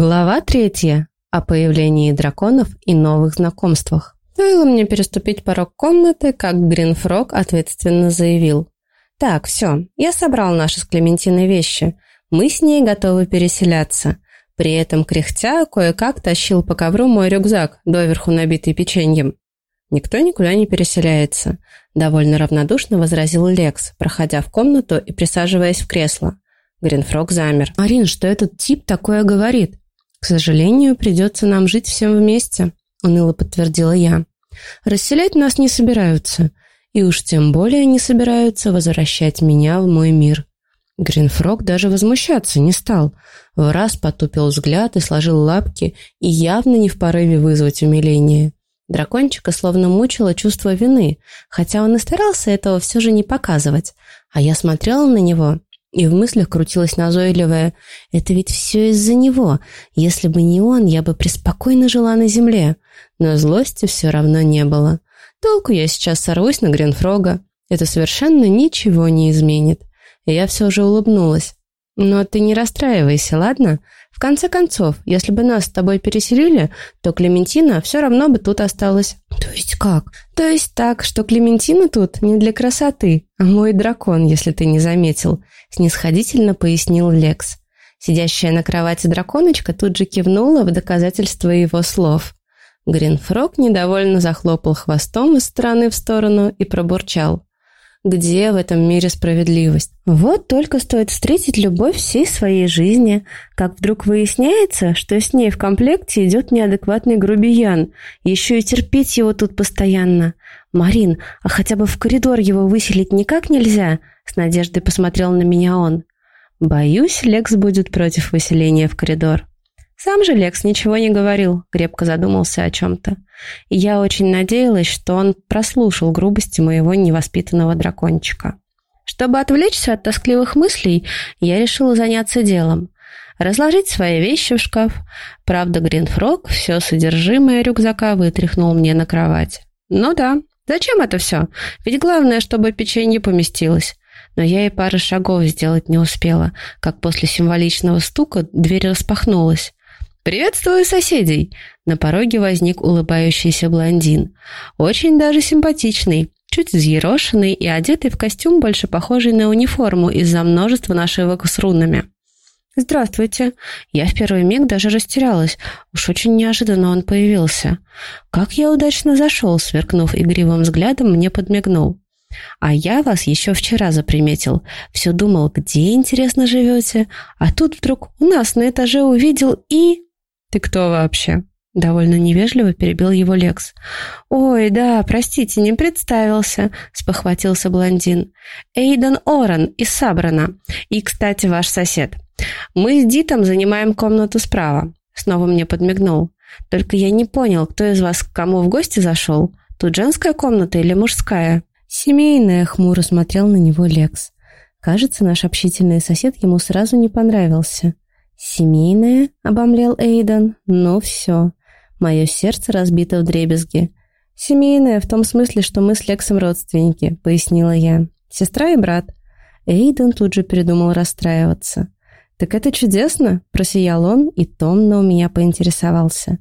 Глава третья. О появлении драконов и новых знакомствах. Стоило мне переступить порог комнаты, как Гринфрог ответственно заявил. «Так, все, я собрал наши с Клементиной вещи. Мы с ней готовы переселяться». При этом, кряхтя, кое-как тащил по ковру мой рюкзак, доверху набитый печеньем. «Никто никуда не переселяется», — довольно равнодушно возразил Лекс, проходя в комнату и присаживаясь в кресло. Гринфрог замер. «Марин, что этот тип такое говорит?» «К сожалению, придется нам жить всем вместе», — уныло подтвердила я. «Расселять нас не собираются, и уж тем более не собираются возвращать меня в мой мир». Гринфрог даже возмущаться не стал. В раз потупил взгляд и сложил лапки, и явно не в порыве вызвать умиление. Дракончика словно мучило чувство вины, хотя он и старался этого все же не показывать. А я смотрела на него и в мыслях крутилась назойливая «Это ведь все из-за него. Если бы не он, я бы преспокойно жила на земле». Но злости все равно не было. Толку я сейчас сорвусь на Гринфрога. Это совершенно ничего не изменит. И я все же улыбнулась. «Но ты не расстраивайся, ладно? В конце концов, если бы нас с тобой переселили, то Клементина все равно бы тут осталась». «То есть как?» «То есть так, что Клементина тут не для красоты, а мой дракон, если ты не заметил», — снисходительно пояснил Лекс. Сидящая на кровати драконочка тут же кивнула в доказательство его слов. Гринфрог недовольно захлопал хвостом из стороны в сторону и пробурчал. Где в этом мире справедливость? Вот только стоит встретить любовь всей своей жизни, как вдруг выясняется, что с ней в комплекте идет неадекватный грубиян, еще и терпеть его тут постоянно. «Марин, а хотя бы в коридор его выселить никак нельзя?» С надеждой посмотрел на меня он. «Боюсь, Лекс будет против выселения в коридор». Сам же Лекс ничего не говорил, крепко задумался о чем-то. И я очень надеялась, что он прослушал грубости моего невоспитанного дракончика. Чтобы отвлечься от тоскливых мыслей, я решила заняться делом. Разложить свои вещи в шкаф. Правда, Гринфрог все содержимое рюкзака вытряхнул мне на кровать. Ну да, зачем это все? Ведь главное, чтобы печенье поместилось. Но я и пары шагов сделать не успела, как после символичного стука дверь распахнулась. «Приветствую соседей!» На пороге возник улыбающийся блондин. Очень даже симпатичный, чуть взъерошенный и одетый в костюм, больше похожий на униформу из-за множества нашивок с рунами. «Здравствуйте!» Я в первый миг даже растерялась. Уж очень неожиданно он появился. Как я удачно зашел, сверкнув игривым взглядом, мне подмигнул. «А я вас еще вчера заприметил. Все думал, где, интересно, живете. А тут вдруг у нас на этаже увидел и...» «Ты кто вообще?» Довольно невежливо перебил его Лекс. «Ой, да, простите, не представился», — спохватился блондин. «Эйден Оран из Сабрана. И, кстати, ваш сосед. Мы с Дитом занимаем комнату справа». Снова мне подмигнул. «Только я не понял, кто из вас к кому в гости зашел? Тут женская комната или мужская?» «Семейная», — хмуро смотрел на него Лекс. Кажется, наш общительный сосед ему сразу не понравился. «Семейное?» — обомлел Эйден. «Ну все. Мое сердце разбито в дребезги». «Семейное в том смысле, что мы с Лексом родственники», — пояснила я. «Сестра и брат». Эйден тут же передумал расстраиваться. «Так это чудесно!» — просиял он и томно у меня поинтересовался.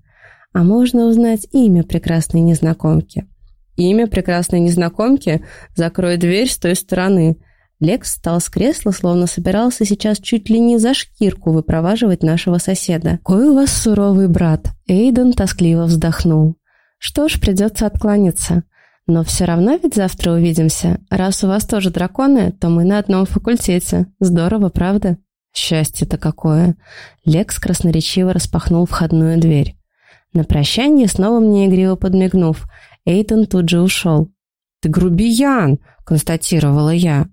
«А можно узнать имя прекрасной незнакомки?» «Имя прекрасной незнакомки? Закрой дверь с той стороны», Лекс встал с кресла, словно собирался сейчас чуть ли не за шкирку выпроваживать нашего соседа. «Какой у вас суровый брат!» Эйден тоскливо вздохнул. «Что ж, придется откланяться. Но все равно ведь завтра увидимся. Раз у вас тоже драконы, то мы на одном факультете. Здорово, правда?» «Счастье-то какое!» Лекс красноречиво распахнул входную дверь. На прощание, снова мне игриво подмигнув, Эйден тут же ушел. «Ты грубиян!» — констатировала я.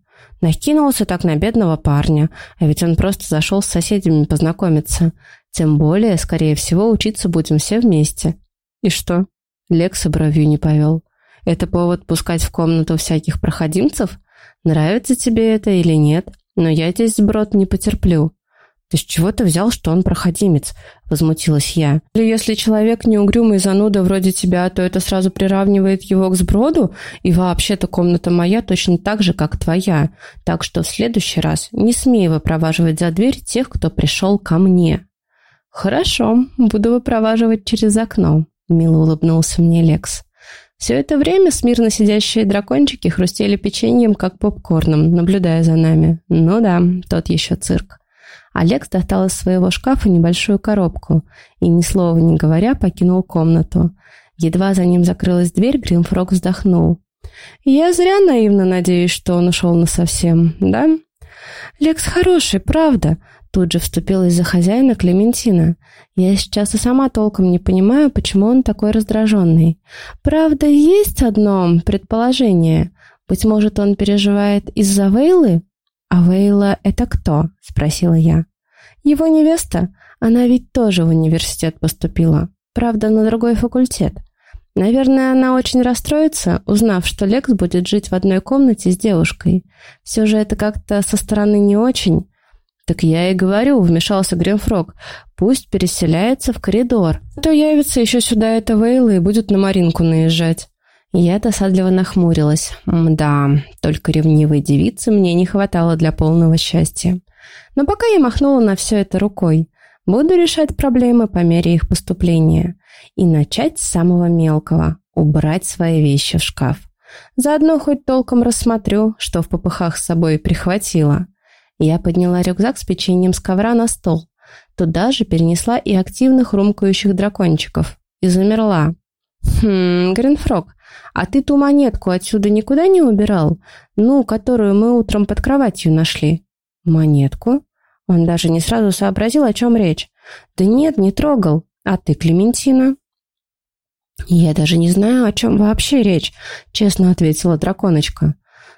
Накинулся так на бедного парня, а ведь он просто зашел с соседями познакомиться. Тем более, скорее всего, учиться будем все вместе. И что? Лекса бровью не повел. Это повод пускать в комнату всяких проходимцев? Нравится тебе это или нет? Но я здесь сброд не потерплю. «Ты с чего ты взял, что он проходимец?» — возмутилась я. «Или если человек не угрюмый зануда вроде тебя, то это сразу приравнивает его к сброду? И вообще-то комната моя точно так же, как твоя. Так что в следующий раз не смей выпроваживать за дверь тех, кто пришел ко мне». «Хорошо, буду выпроваживать через окно», — мило улыбнулся мне Лекс. Все это время смирно сидящие дракончики хрустели печеньем, как попкорном, наблюдая за нами. Ну да, тот еще цирк. Олег достал из своего шкафа небольшую коробку и, ни слова не говоря, покинул комнату. Едва за ним закрылась дверь, Гримфрог вздохнул. «Я зря наивно надеюсь, что он ушел насовсем, да?» «Лекс хороший, правда», Тут же вступилась за хозяина Клементина. Я сейчас и сама толком не понимаю, почему он такой раздраженный. Правда, есть одно предположение. Быть может, он переживает из-за Вейлы? А Вейла — это кто? — спросила я. Его невеста. Она ведь тоже в университет поступила. Правда, на другой факультет. Наверное, она очень расстроится, узнав, что Лекс будет жить в одной комнате с девушкой. Все же это как-то со стороны не очень. «Так я и говорю», — вмешался Гринфрог. «Пусть переселяется в коридор. А то явится еще сюда эта Вейла и будет на Маринку наезжать». Я досадливо нахмурилась. Да, только ревнивой девицы мне не хватало для полного счастья. Но пока я махнула на все это рукой. Буду решать проблемы по мере их поступления. И начать с самого мелкого – убрать свои вещи в шкаф. Заодно хоть толком рассмотрю, что в попыхах с собой прихватила. Я подняла рюкзак с печеньем с ковра на стол. Туда же перенесла и активных румкающих дракончиков. И замерла. «Хм, Гринфрог, а ты ту монетку отсюда никуда не убирал? Ну, которую мы утром под кроватью нашли?» «Монетку?» Он даже не сразу сообразил, о чем речь. «Да нет, не трогал. А ты, Клементина?» «Я даже не знаю, о чем вообще речь», — честно ответила драконочка.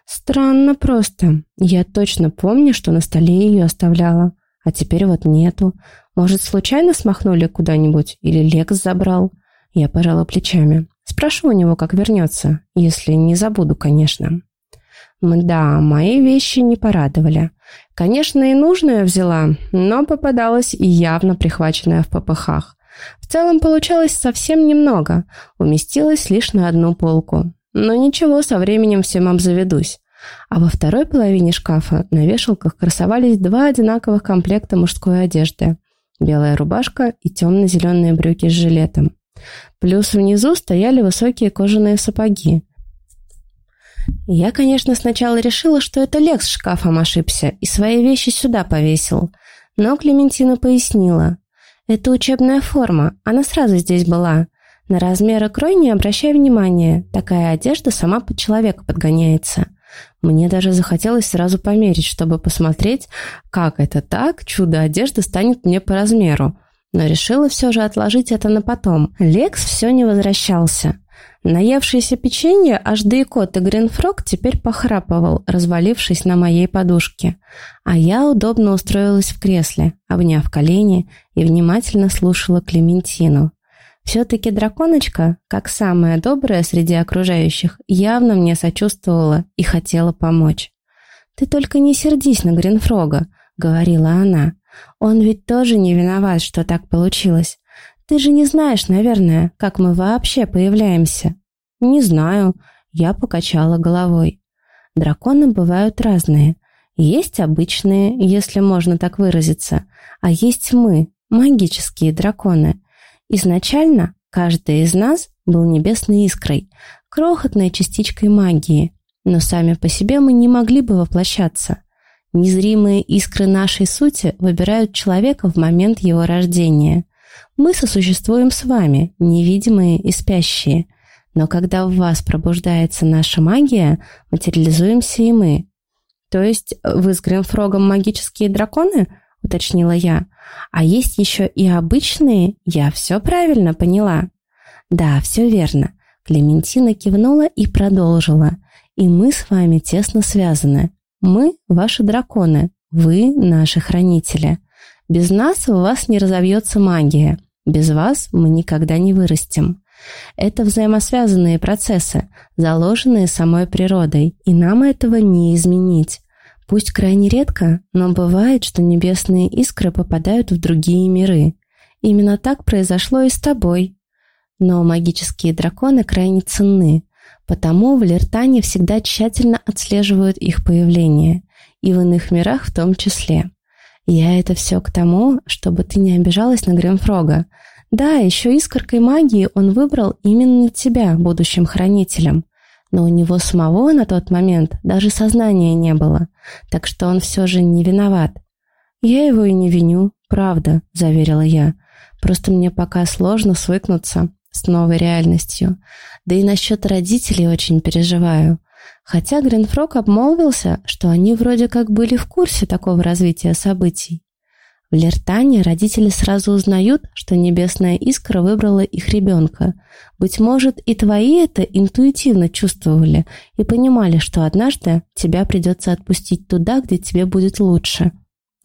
Странно просто. Я точно помню, что на столе ее оставляла. А теперь вот нету. Может, случайно смахнули куда-нибудь? Или Лекс забрал? Я пожала плечами. Спрошу у него, как вернется. Если не забуду, конечно. Да, мои вещи не порадовали. Конечно, и нужное взяла, но попадалась и явно прихваченная в попыхах. В целом получалось совсем немного, уместилась лишь на одну полку. Но ничего, со временем всем обзаведусь. А во второй половине шкафа на вешалках красовались два одинаковых комплекта мужской одежды. Белая рубашка и темно-зеленые брюки с жилетом. Плюс внизу стояли высокие кожаные сапоги. Я, конечно, сначала решила, что это Лекс шкафом ошибся и свои вещи сюда повесил. Но Клементина пояснила. Это учебная форма, она сразу здесь была. На размеры крой не обращай внимания, такая одежда сама под человека подгоняется. Мне даже захотелось сразу померить, чтобы посмотреть, как это так, чудо одежды станет мне по размеру. Но решила все же отложить это на потом. Лекс все не возвращался. Наевшийся печенье, аж да и кот и Гринфрог теперь похрапывал, развалившись на моей подушке. А я удобно устроилась в кресле, обняв колени и внимательно слушала Клементину. Все-таки драконочка, как самая добрая среди окружающих, явно мне сочувствовала и хотела помочь. «Ты только не сердись на Гринфрога», — говорила она. «Он ведь тоже не виноват, что так получилось. Ты же не знаешь, наверное, как мы вообще появляемся». «Не знаю», — я покачала головой. «Драконы бывают разные. Есть обычные, если можно так выразиться, а есть мы, магические драконы. Изначально каждый из нас был небесной искрой, крохотной частичкой магии, но сами по себе мы не могли бы воплощаться. Незримые искры нашей сути выбирают человека в момент его рождения. Мы сосуществуем с вами, невидимые и спящие. Но когда в вас пробуждается наша магия, материализуемся и мы. То есть вы с Гринфрогом магические драконы? Уточнила я. А есть еще и обычные, я все правильно поняла. Да, все верно. Клементина кивнула и продолжила. И мы с вами тесно связаны. Мы – ваши драконы, вы – наши хранители. Без нас у вас не разовьется магия. Без вас мы никогда не вырастем. Это взаимосвязанные процессы, заложенные самой природой, и нам этого не изменить. Пусть крайне редко, но бывает, что небесные искры попадают в другие миры. Именно так произошло и с тобой. Но магические драконы крайне ценны, потому в Лертане всегда тщательно отслеживают их появление, и в иных мирах в том числе. Я это все к тому, чтобы ты не обижалась на Гримфрога. Да, еще искоркой магии он выбрал именно тебя, будущим хранителем. Но у него самого на тот момент даже сознания не было, так что он все же не виноват. «Я его и не виню, правда», — заверила я. «Просто мне пока сложно свыкнуться с новой реальностью. Да и насчет родителей очень переживаю. Хотя Гринфрог обмолвился, что они вроде как были в курсе такого развития событий. В Лертане родители сразу узнают, что Небесная Искра выбрала их ребенка. Быть может, и твои это интуитивно чувствовали и понимали, что однажды тебя придется отпустить туда, где тебе будет лучше.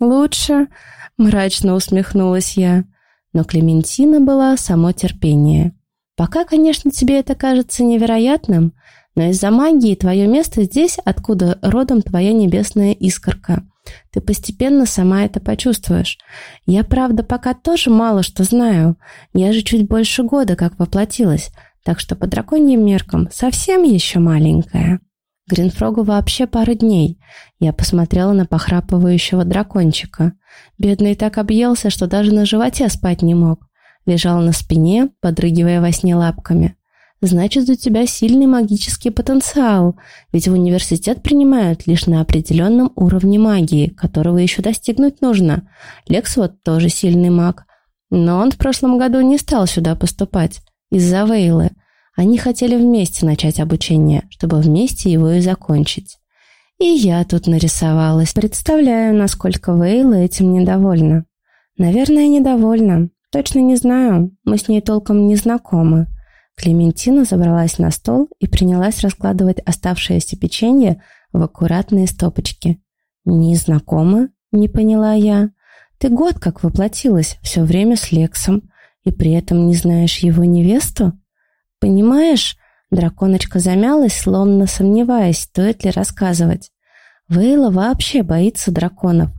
«Лучше?» – мрачно усмехнулась я. Но Клементина была само терпение. «Пока, конечно, тебе это кажется невероятным, но из-за магии твое место здесь, откуда родом твоя небесная искорка». Ты постепенно сама это почувствуешь. Я, правда, пока тоже мало что знаю. Я же чуть больше года как воплотилась, так что по драконьим меркам совсем еще маленькая. Гринфрогу вообще пара дней. Я посмотрела на похрапывающего дракончика. Бедный так объелся, что даже на животе спать не мог. Лежал на спине, подрыгивая во сне лапками. Значит, у тебя сильный магический потенциал, ведь в университет принимают лишь на определенном уровне магии, которого еще достигнуть нужно. Лекс вот тоже сильный маг. Но он в прошлом году не стал сюда поступать. Из-за Вейлы. Они хотели вместе начать обучение, чтобы вместе его и закончить. И я тут нарисовалась. Представляю, насколько Вейла этим недовольна. Наверное, недовольна. Точно не знаю. Мы с ней толком не знакомы. Клементина забралась на стол и принялась раскладывать оставшееся печенье в аккуратные стопочки. «Незнакомы?» — не поняла я. «Ты год как воплотилась, все время с Лексом, и при этом не знаешь его невесту?» «Понимаешь?» — драконочка замялась, словно сомневаясь, стоит ли рассказывать. Вейла вообще боится драконов.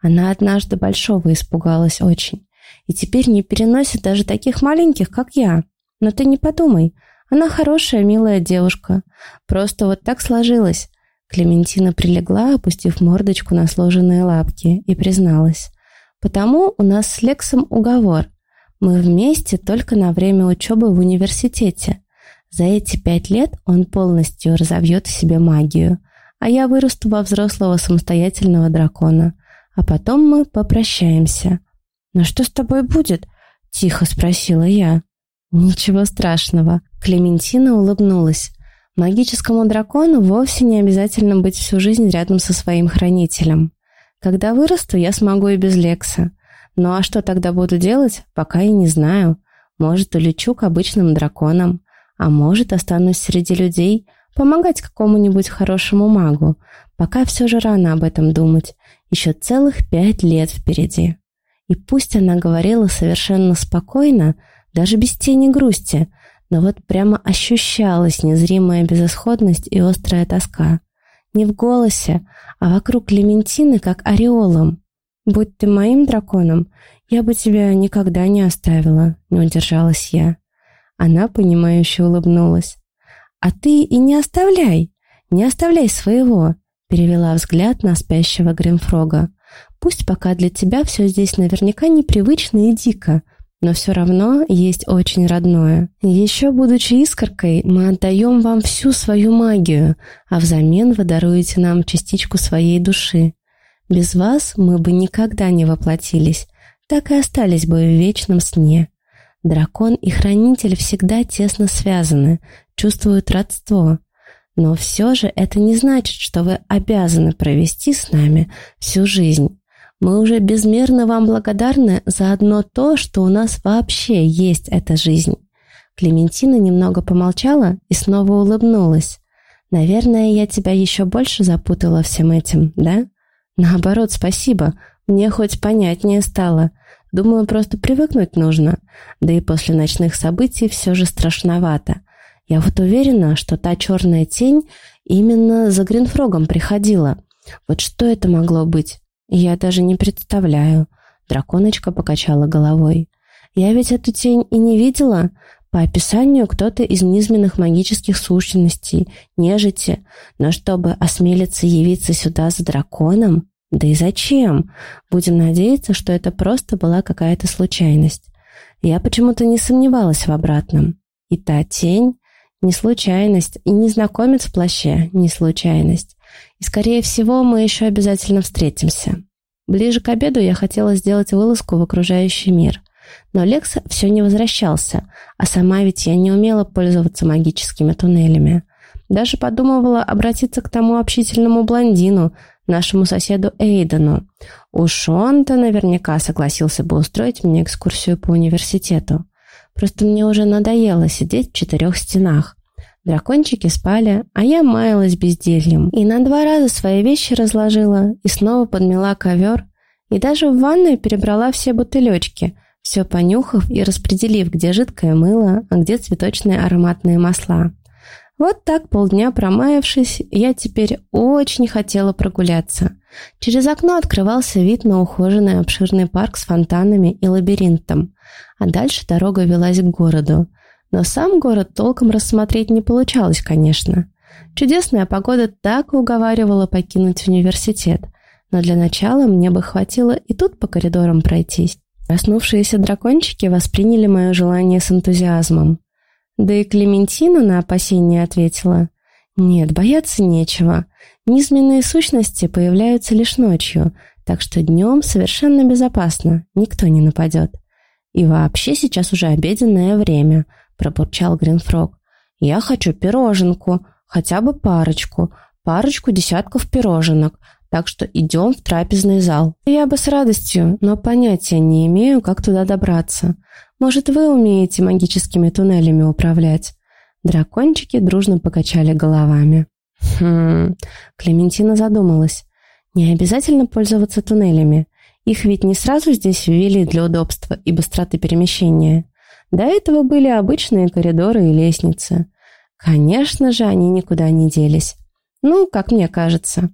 Она однажды большого испугалась очень, и теперь не переносит даже таких маленьких, как я. Но ты не подумай, она хорошая, милая девушка. Просто вот так сложилось. Клементина прилегла, опустив мордочку на сложенные лапки, и призналась. «Потому у нас с Лексом уговор. Мы вместе только на время учебы в университете. За эти пять лет он полностью разовьет в себе магию, а я вырасту во взрослого самостоятельного дракона. А потом мы попрощаемся». «Но что с тобой будет?» — тихо спросила я. «Ничего страшного», — Клементина улыбнулась. «Магическому дракону вовсе не обязательно быть всю жизнь рядом со своим хранителем. Когда вырасту, я смогу и без Лекса. Ну а что тогда буду делать, пока и не знаю. Может, улечу к обычным драконам, а может, останусь среди людей, помогать какому-нибудь хорошему магу. Пока все же рано об этом думать. Еще целых пять лет впереди». И пусть она говорила совершенно спокойно, даже без тени грусти, но вот прямо ощущалась незримая безысходность и острая тоска. Не в голосе, а вокруг Клементины, как ореолом. «Будь ты моим драконом, я бы тебя никогда не оставила», — не удержалась я. Она, понимающе улыбнулась. «А ты и не оставляй, не оставляй своего», — перевела взгляд на спящего Гримфрога. «Пусть пока для тебя все здесь наверняка непривычно и дико, но все равно есть очень родное. Еще будучи искоркой, мы отдаем вам всю свою магию, а взамен вы даруете нам частичку своей души. Без вас мы бы никогда не воплотились, так и остались бы в вечном сне. Дракон и хранитель всегда тесно связаны, чувствуют родство. Но все же это не значит, что вы обязаны провести с нами всю жизнь. Мы уже безмерно вам благодарны за одно то, что у нас вообще есть эта жизнь». Клементина немного помолчала и снова улыбнулась. «Наверное, я тебя еще больше запутала всем этим, да?» «Наоборот, спасибо. Мне хоть понятнее стало. Думаю, просто привыкнуть нужно. Да и после ночных событий все же страшновато. Я вот уверена, что та черная тень именно за Гринфрогом приходила. Вот что это могло быть? «Я даже не представляю», — драконочка покачала головой. «Я ведь эту тень и не видела. По описанию кто-то из низменных магических сущностей, нежити, но чтобы осмелиться явиться сюда за драконом, Да и зачем? Будем надеяться, что это просто была какая-то случайность. Я почему-то не сомневалась в обратном. И та тень — не случайность, и незнакомец в плаще — не случайность. И, скорее всего, мы еще обязательно встретимся. Ближе к обеду я хотела сделать вылазку в окружающий мир. Но Лекс все не возвращался, а сама ведь я не умела пользоваться магическими туннелями. Даже подумывала обратиться к тому общительному блондину, нашему соседу Эйдену. Уж он-то наверняка согласился бы устроить мне экскурсию по университету. Просто мне уже надоело сидеть в четырех стенах. Дракончики спали, а я маялась бездельем. И на два раза свои вещи разложила, и снова подмела ковер, и даже в ванную перебрала все бутылечки, все понюхав и распределив, где жидкое мыло, а где цветочные ароматные масла. Вот так полдня промаявшись, я теперь очень хотела прогуляться. Через окно открывался вид на ухоженный обширный парк с фонтанами и лабиринтом, а дальше дорога велась к городу. Но сам город толком рассмотреть не получалось, конечно. Чудесная погода так уговаривала покинуть университет, но для начала мне бы хватило и тут по коридорам пройтись. Проснувшиеся дракончики восприняли мое желание с энтузиазмом. Да и Клементина на опасение ответила. «Нет, бояться нечего. Низменные сущности появляются лишь ночью, так что днем совершенно безопасно, никто не нападет. И вообще сейчас уже обеденное время», — пробурчал Гринфрог. «Я хочу пироженку, хотя бы парочку, парочку десятков пироженок, так что идем в трапезный зал. Я бы с радостью, но понятия не имею, как туда добраться. Может, вы умеете магическими туннелями управлять?» Дракончики дружно покачали головами. «Хм...» Клементина задумалась. «Не обязательно пользоваться туннелями. Их ведь не сразу здесь ввели для удобства и быстроты перемещения. До этого были обычные коридоры и лестницы. Конечно же, они никуда не делись. Ну, как мне кажется.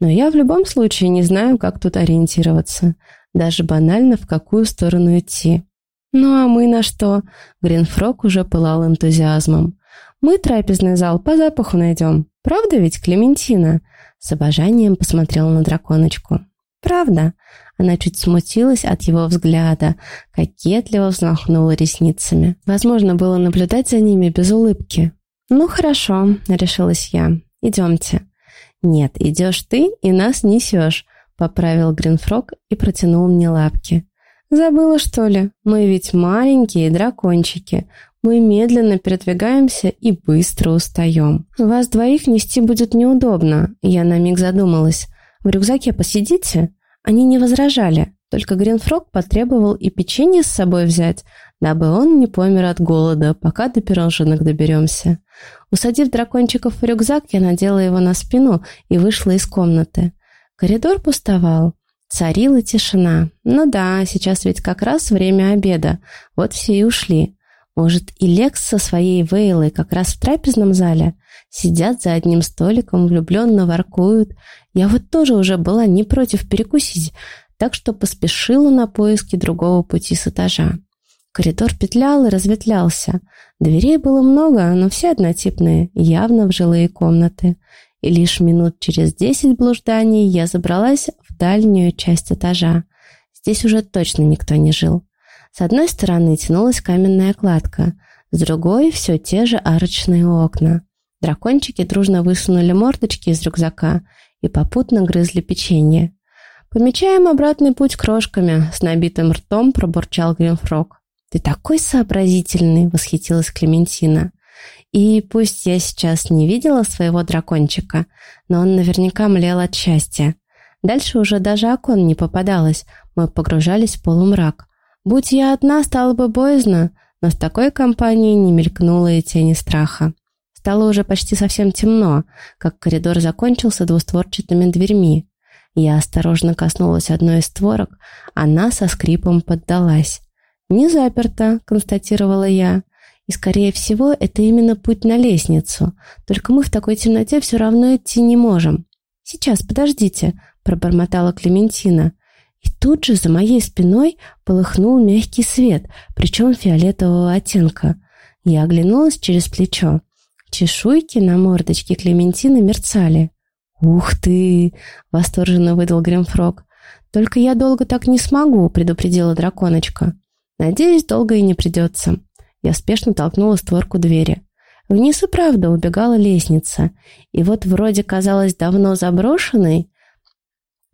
Но я в любом случае не знаю, как тут ориентироваться. Даже банально, в какую сторону идти. Ну а мы на что? Гринфрог уже пылал энтузиазмом. Мы трапезный зал по запаху найдем. Правда ведь, Клементина? С обожанием посмотрела на драконочку. Правда? Она чуть смутилась от его взгляда, кокетливо взмахнула ресницами. Возможно, было наблюдать за ними без улыбки. «Ну, хорошо», — решилась я. «Идемте». «Нет, идешь ты и нас несешь», — поправил Гринфрог и протянул мне лапки. «Забыла, что ли? Мы ведь маленькие дракончики. Мы медленно передвигаемся и быстро устаем. Вас двоих нести будет неудобно», — я на миг задумалась. «В рюкзаке посидите?» Они не возражали, только Гринфрог потребовал и печенье с собой взять, дабы он не помер от голода, пока до пироженок доберемся. Усадив дракончиков в рюкзак, я надела его на спину и вышла из комнаты. Коридор пустовал. Царила тишина. Ну да, сейчас ведь как раз время обеда. Вот все и ушли. Может, и Лекс со своей Вейлой как раз в трапезном зале? Сидят за одним столиком, влюбленно воркуют. Я вот тоже уже была не против перекусить, так что поспешила на поиски другого пути с этажа. Коридор петлял и разветвлялся. Дверей было много, но все однотипные, явно в жилые комнаты. И лишь минут через десять блужданий я забралась в дальнюю часть этажа. Здесь уже точно никто не жил. С одной стороны тянулась каменная кладка, с другой — все те же арочные окна. Дракончики дружно высунули мордочки из рюкзака и попутно грызли печенье. «Помечаем обратный путь крошками», — с набитым ртом пробурчал Гримфрог. «Ты такой сообразительный!» — восхитилась Клементина. И пусть я сейчас не видела своего дракончика, но он наверняка млел от счастья. Дальше уже даже окон не попадалось, мы погружались в полумрак. Будь я одна, стало бы боязно, но с такой компанией не мелькнуло и тени страха. Стало уже почти совсем темно, как коридор закончился двустворчатыми дверьми. Я осторожно коснулась одной из створок, она со скрипом поддалась. «Не заперто», — констатировала я. «И, скорее всего, это именно путь на лестницу. Только мы в такой темноте все равно идти не можем». «Сейчас, подождите», — пробормотала Клементина. И тут же за моей спиной полыхнул мягкий свет, причем фиолетового оттенка. Я оглянулась через плечо. Чешуйки на мордочке Клементины мерцали. «Ух ты!» — восторженно выдал Гримфрог. «Только я долго так не смогу», — предупредила драконочка. «Надеюсь, долго и не придется». Я спешно толкнула створку двери. Вниз и правда убегала лестница, и вот вроде казалась давно заброшенной,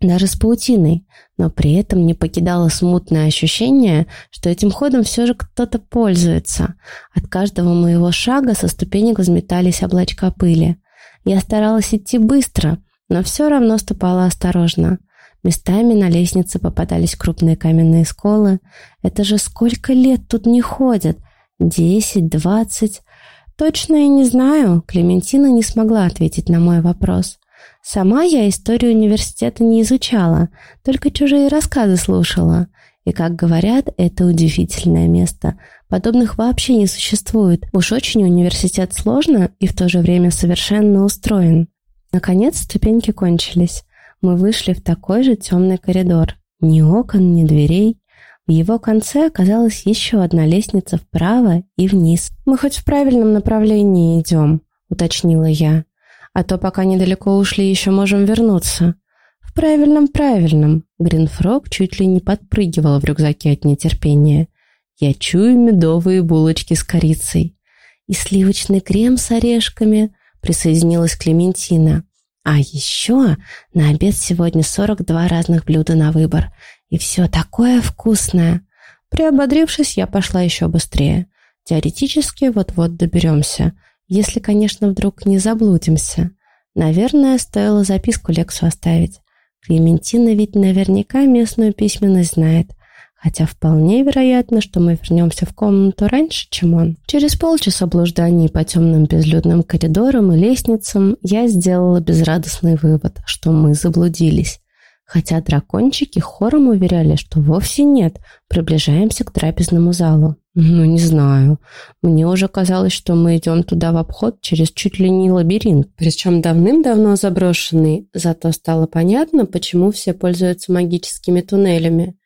даже с паутиной, но при этом не покидало смутное ощущение, что этим ходом все же кто-то пользуется. От каждого моего шага со ступенек взметались облачка пыли. Я старалась идти быстро, но все равно ступала осторожно. Местами на лестнице попадались крупные каменные сколы. Это же сколько лет тут не ходят? Десять, двадцать? Точно и не знаю. Клементина не смогла ответить на мой вопрос. Сама я историю университета не изучала, только чужие рассказы слушала. И, как говорят, это удивительное место. Подобных вообще не существует. Уж очень университет сложно и в то же время совершенно устроен. Наконец ступеньки кончились. Мы вышли в такой же темный коридор. Ни окон, ни дверей. В его конце оказалась еще одна лестница вправо и вниз. «Мы хоть в правильном направлении идем», — уточнила я. А то пока недалеко ушли, еще можем вернуться. В правильном, правильном. Гринфрог чуть ли не подпрыгивал в рюкзаке от нетерпения. Я чую медовые булочки с корицей. И сливочный крем с орешками, присоединилась Клементина. А еще на обед сегодня 42 разных блюда на выбор. И все такое вкусное. Приободрившись, я пошла еще быстрее. Теоретически вот-вот доберемся если, конечно, вдруг не заблудимся. Наверное, стоило записку Лексу оставить. Клементина ведь наверняка местную письменность знает, хотя вполне вероятно, что мы вернемся в комнату раньше, чем он. Через полчаса блужданий по темным безлюдным коридорам и лестницам я сделала безрадостный вывод, что мы заблудились. Хотя дракончики хором уверяли, что вовсе нет, приближаемся к трапезному залу. Ну, не знаю. Мне уже казалось, что мы идем туда в обход через чуть ли не лабиринт, причем давным-давно заброшенный, зато стало понятно, почему все пользуются магическими туннелями.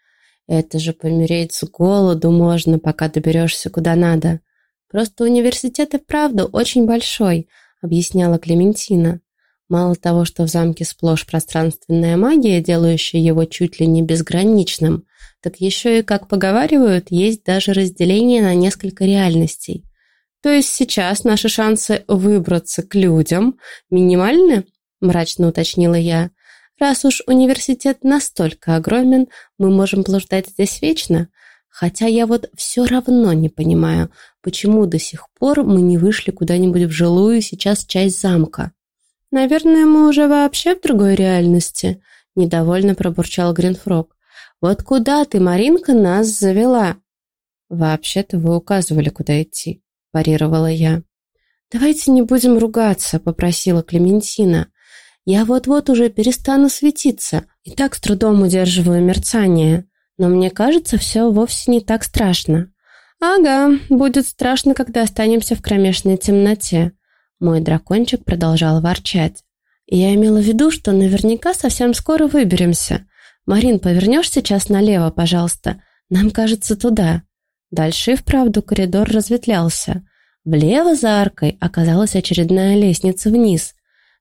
Это же помереть с голоду можно, пока доберешься куда надо. Просто университет и правда очень большой, объясняла Клементина. Мало того, что в замке сплошь пространственная магия, делающая его чуть ли не безграничным, так еще и, как поговаривают, есть даже разделение на несколько реальностей. То есть сейчас наши шансы выбраться к людям минимальны, мрачно уточнила я. Раз уж университет настолько огромен, мы можем блуждать здесь вечно. Хотя я вот все равно не понимаю, почему до сих пор мы не вышли куда-нибудь в жилую сейчас часть замка. «Наверное, мы уже вообще в другой реальности», — недовольно пробурчал Гринфрог. «Вот куда ты, Маринка, нас завела?» «Вообще-то вы указывали, куда идти», — парировала я. «Давайте не будем ругаться», — попросила Клементина. «Я вот-вот уже перестану светиться, и так с трудом удерживаю мерцание. Но мне кажется, все вовсе не так страшно». «Ага, будет страшно, когда останемся в кромешной темноте», мой дракончик продолжал ворчать. Я имела в виду, что наверняка совсем скоро выберемся. Марин, повернешь сейчас налево, пожалуйста? Нам кажется, туда. Дальше вправду коридор разветвлялся. Влево за аркой оказалась очередная лестница вниз.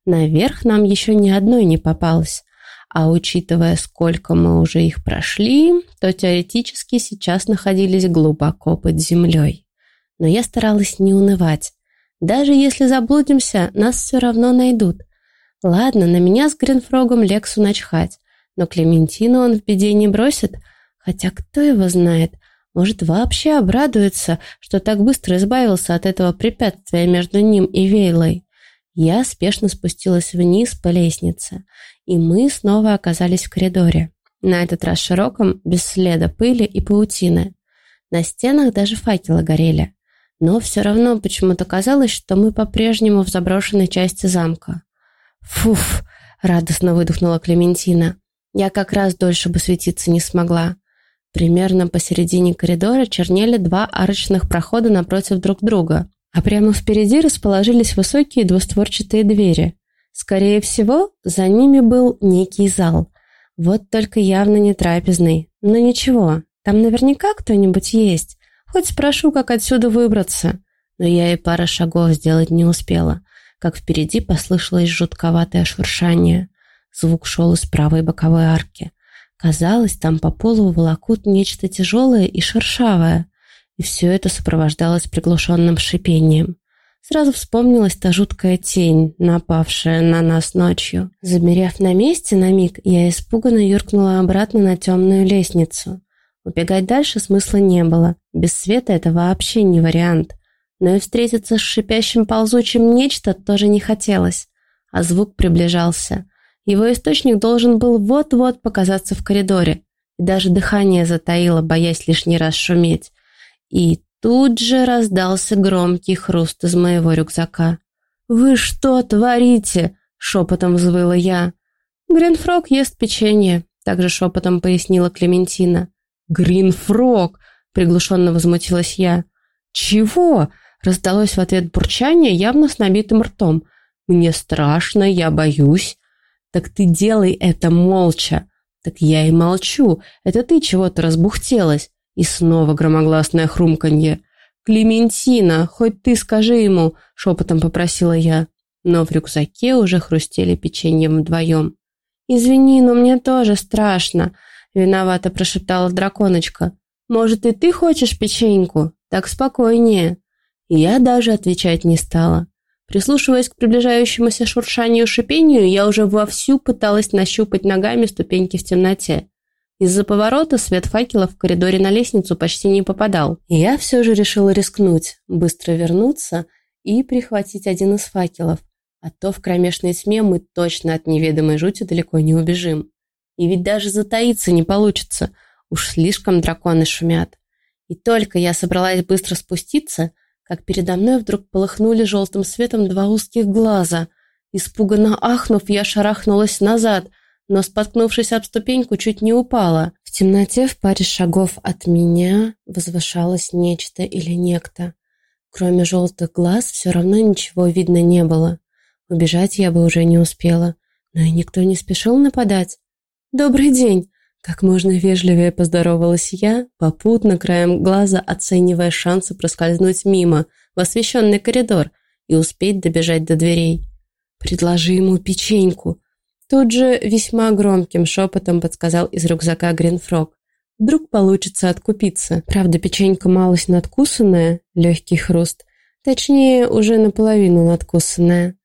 Наверх нам еще ни одной не попалось. А учитывая, сколько мы уже их прошли, то теоретически сейчас находились глубоко под землей. Но я старалась не унывать. Даже если заблудимся, нас все равно найдут. Ладно, на меня с Гринфрогом Лексу начхать, но Клементину он в беде не бросит, хотя кто его знает, может вообще обрадуется, что так быстро избавился от этого препятствия между ним и Вейлой. Я спешно спустилась вниз по лестнице, и мы снова оказались в коридоре. На этот раз широком, без следа пыли и паутины. На стенах даже факелы горели но все равно почему-то казалось, что мы по-прежнему в заброшенной части замка. «Фуф!» — радостно выдохнула Клементина. «Я как раз дольше бы светиться не смогла». Примерно посередине коридора чернели два арочных прохода напротив друг друга, а прямо впереди расположились высокие двустворчатые двери. Скорее всего, за ними был некий зал. Вот только явно не трапезный. Но ничего, там наверняка кто-нибудь есть. Хоть спрошу, как отсюда выбраться. Но я и пара шагов сделать не успела. как впереди послышалось жутковатое шуршание. Звук шел из правой боковой арки. Казалось, там по полу волокут нечто тяжелое и шершавое, и все это сопровождалось приглушенным шипением. Сразу вспомнилась та жуткая тень, напавшая на нас ночью. Замерев на месте на миг, я испуганно юркнула обратно на темную лестницу. Убегать дальше смысла не было. Без света это вообще не вариант. Но и встретиться с шипящим ползучим нечто тоже не хотелось. А звук приближался. Его источник должен был вот-вот показаться в коридоре. И даже дыхание затаило, боясь лишний раз шуметь. И тут же раздался громкий хруст из моего рюкзака. «Вы что творите?» — шепотом взвыла я. «Гринфрог ест печенье», — также шепотом пояснила Клементина. «Гринфрог!» — приглушенно возмутилась я. «Чего?» — раздалось в ответ бурчание, явно с набитым ртом. «Мне страшно, я боюсь». «Так ты делай это молча». «Так я и молчу. Это ты чего-то разбухтелась». И снова громогласное хрумканье. «Клементина, хоть ты скажи ему», — шепотом попросила я. Но в рюкзаке уже хрустели печеньем вдвоем. «Извини, но мне тоже страшно», Виновато прошептала драконочка. «Может, и ты хочешь печеньку? Так спокойнее». Я даже отвечать не стала. Прислушиваясь к приближающемуся шуршанию и шипению, я уже вовсю пыталась нащупать ногами ступеньки в темноте. Из-за поворота свет факелов в коридоре на лестницу почти не попадал. И я все же решила рискнуть, быстро вернуться и прихватить один из факелов. А то в кромешной тьме мы точно от неведомой жути далеко не убежим. И ведь даже затаиться не получится. Уж слишком драконы шумят. И только я собралась быстро спуститься, как передо мной вдруг полыхнули желтым светом два узких глаза. Испуганно ахнув, я шарахнулась назад, но, споткнувшись об ступеньку, чуть не упала. В темноте в паре шагов от меня возвышалось нечто или некто. Кроме желтых глаз все равно ничего видно не было. Убежать я бы уже не успела, но и никто не спешил нападать. «Добрый день!» Как можно вежливее поздоровалась я, попутно краем глаза оценивая шансы проскользнуть мимо, в освещенный коридор, и успеть добежать до дверей. «Предложи ему печеньку!» Тут же весьма громким шепотом подсказал из рюкзака Гринфрог. Вдруг получится откупиться. Правда, печенька малость надкусанная, легкий хруст. Точнее, уже наполовину надкусанная.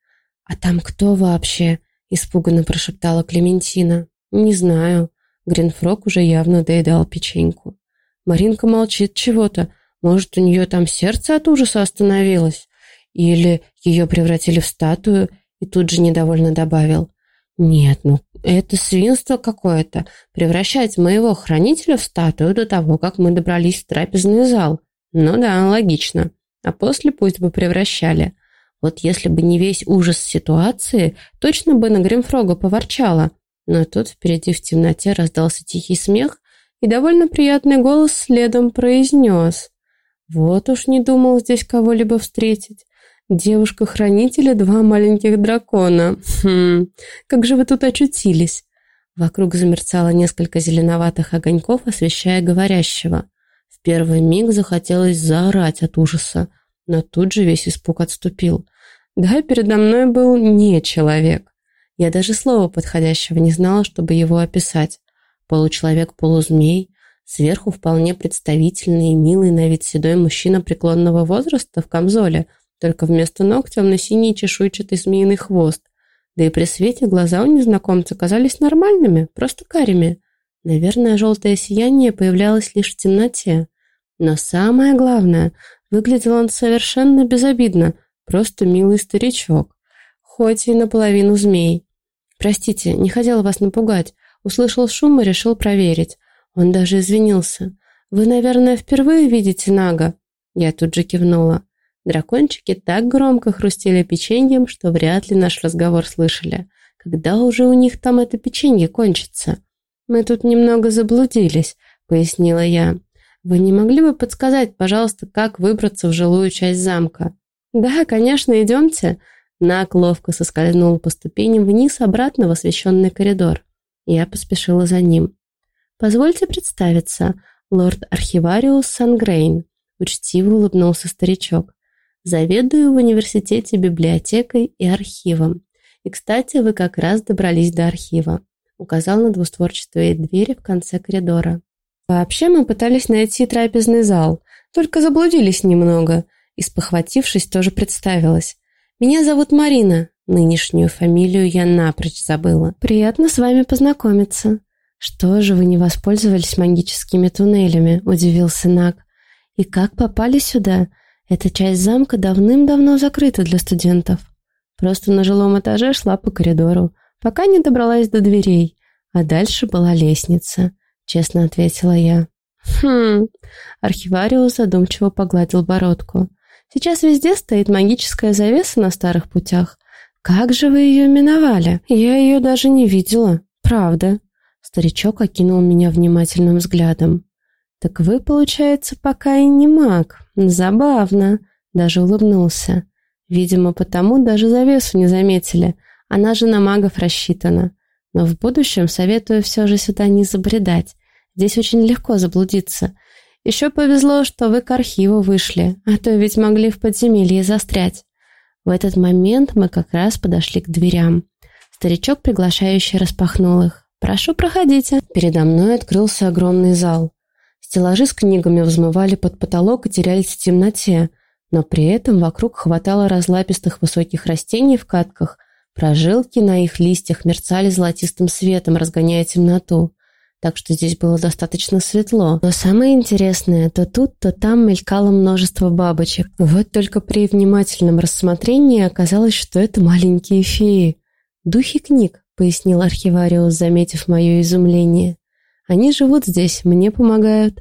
«А там кто вообще?» – испуганно прошептала Клементина. «Не знаю». Гринфрог уже явно доедал печеньку. Маринка молчит чего-то. Может, у нее там сердце от ужаса остановилось? Или ее превратили в статую? И тут же недовольно добавил. «Нет, ну это свинство какое-то. Превращать моего хранителя в статую до того, как мы добрались в трапезный зал. Ну да, логично. А после пусть бы превращали. Вот если бы не весь ужас ситуации, точно бы на Гримфрога поворчала. Но тут впереди в темноте раздался тихий смех, и довольно приятный голос следом произнес. «Вот уж не думал здесь кого-либо встретить. Девушка-хранитель два маленьких дракона. Хм, как же вы тут очутились?» Вокруг замерцало несколько зеленоватых огоньков, освещая говорящего. В первый миг захотелось заорать от ужаса, но тут же весь испуг отступил. Да, передо мной был не человек. Я даже слова подходящего не знала, чтобы его описать. Получеловек-полузмей, сверху вполне представительный и милый на вид седой мужчина преклонного возраста в камзоле, только вместо ног темно-синий чешуйчатый змеиный хвост. Да и при свете глаза у незнакомца казались нормальными, просто карими. Наверное, желтое сияние появлялось лишь в темноте. Но самое главное, выглядел он совершенно безобидно, просто милый старичок, хоть и наполовину змей. «Простите, не хотела вас напугать. Услышал шум и решил проверить. Он даже извинился. Вы, наверное, впервые видите Нага?» Я тут же кивнула. Дракончики так громко хрустели печеньем, что вряд ли наш разговор слышали. Когда уже у них там это печенье кончится? «Мы тут немного заблудились», — пояснила я. «Вы не могли бы подсказать, пожалуйста, как выбраться в жилую часть замка?» «Да, конечно, идемте», Нак ловко соскользнул по ступеням вниз обратно в освещенный коридор. Я поспешила за ним. «Позвольте представиться, лорд-архивариус Сангрейн», — учтиво улыбнулся старичок. Заведую в университете библиотекой и архивом. И, кстати, вы как раз добрались до архива. Указал на двустворчатые двери в конце коридора. Вообще мы пытались найти трапезный зал, только заблудились немного. И, спохватившись, тоже представилась. Меня зовут Марина. Нынешнюю фамилию я напрочь забыла. Приятно с вами познакомиться. Что же вы не воспользовались магическими туннелями? Удивился Нак. И как попали сюда? Эта часть замка давным-давно закрыта для студентов. Просто на жилом этаже шла по коридору, пока не добралась до дверей, а дальше была лестница, честно ответила я. Хм, архивариус задумчиво погладил бородку. Сейчас везде стоит магическая завеса на старых путях. Как же вы ее миновали? Я ее даже не видела. Правда. Старичок окинул меня внимательным взглядом. «Так вы, получается, пока и не маг. Забавно!» Даже улыбнулся. Видимо, потому даже завесу не заметили. Она же на магов рассчитана. Но в будущем советую все же сюда не забредать. Здесь очень легко заблудиться. Еще повезло, что вы к архиву вышли, а то ведь могли в подземелье застрять. В этот момент мы как раз подошли к дверям. Старичок, приглашающий, распахнул их. «Прошу, проходите». Передо мной открылся огромный зал. Стеллажи с книгами взмывали под потолок и терялись в темноте, но при этом вокруг хватало разлапистых высоких растений в катках, прожилки на их листьях мерцали золотистым светом, разгоняя темноту. Так что здесь было достаточно светло. Но самое интересное, то тут, то там мелькало множество бабочек. Вот только при внимательном рассмотрении оказалось, что это маленькие феи. «Духи книг», — пояснил архивариус, заметив мое изумление. Они живут здесь, мне помогают.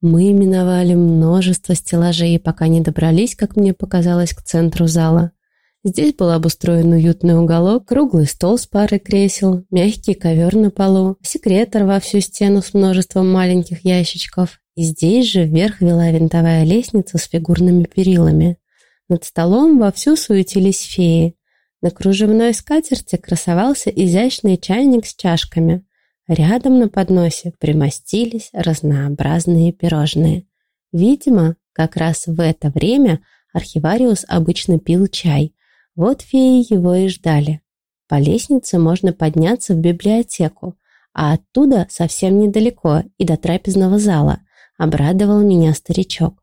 Мы миновали множество стеллажей, пока не добрались, как мне показалось, к центру зала. Здесь был обустроен уютный уголок, круглый стол с парой кресел, мягкий ковер на полу, секретор во всю стену с множеством маленьких ящичков. И здесь же вверх вела винтовая лестница с фигурными перилами. Над столом вовсю суетились феи. На кружевной скатерти красовался изящный чайник с чашками. Рядом на подносе примостились разнообразные пирожные. Видимо, как раз в это время архивариус обычно пил чай. Вот феи его и ждали. По лестнице можно подняться в библиотеку, а оттуда совсем недалеко и до трапезного зала, обрадовал меня старичок.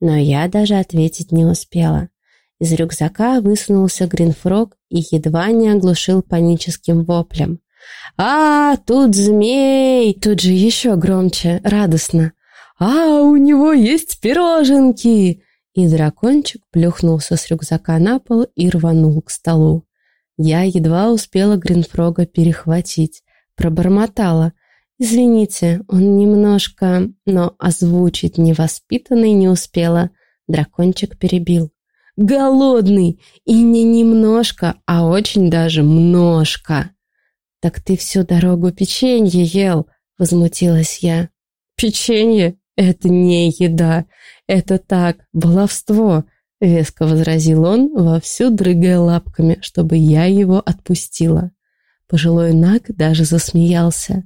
Но я даже ответить не успела. Из рюкзака высунулся Гринфрог и едва не оглушил паническим воплем. «А, тут змей!» Тут же еще громче, радостно. «А, у него есть пироженки!» И дракончик плюхнулся с рюкзака на пол и рванул к столу. Я едва успела Гринфрога перехватить. Пробормотала. «Извините, он немножко...» Но озвучить невоспитанный не успела. Дракончик перебил. «Голодный! И не немножко, а очень даже множко!» «Так ты всю дорогу печенье ел!» — возмутилась я. «Печенье — это не еда, это так, баловство!» — веско возразил он, вовсю дрыгая лапками, чтобы я его отпустила. Пожилой Наг даже засмеялся.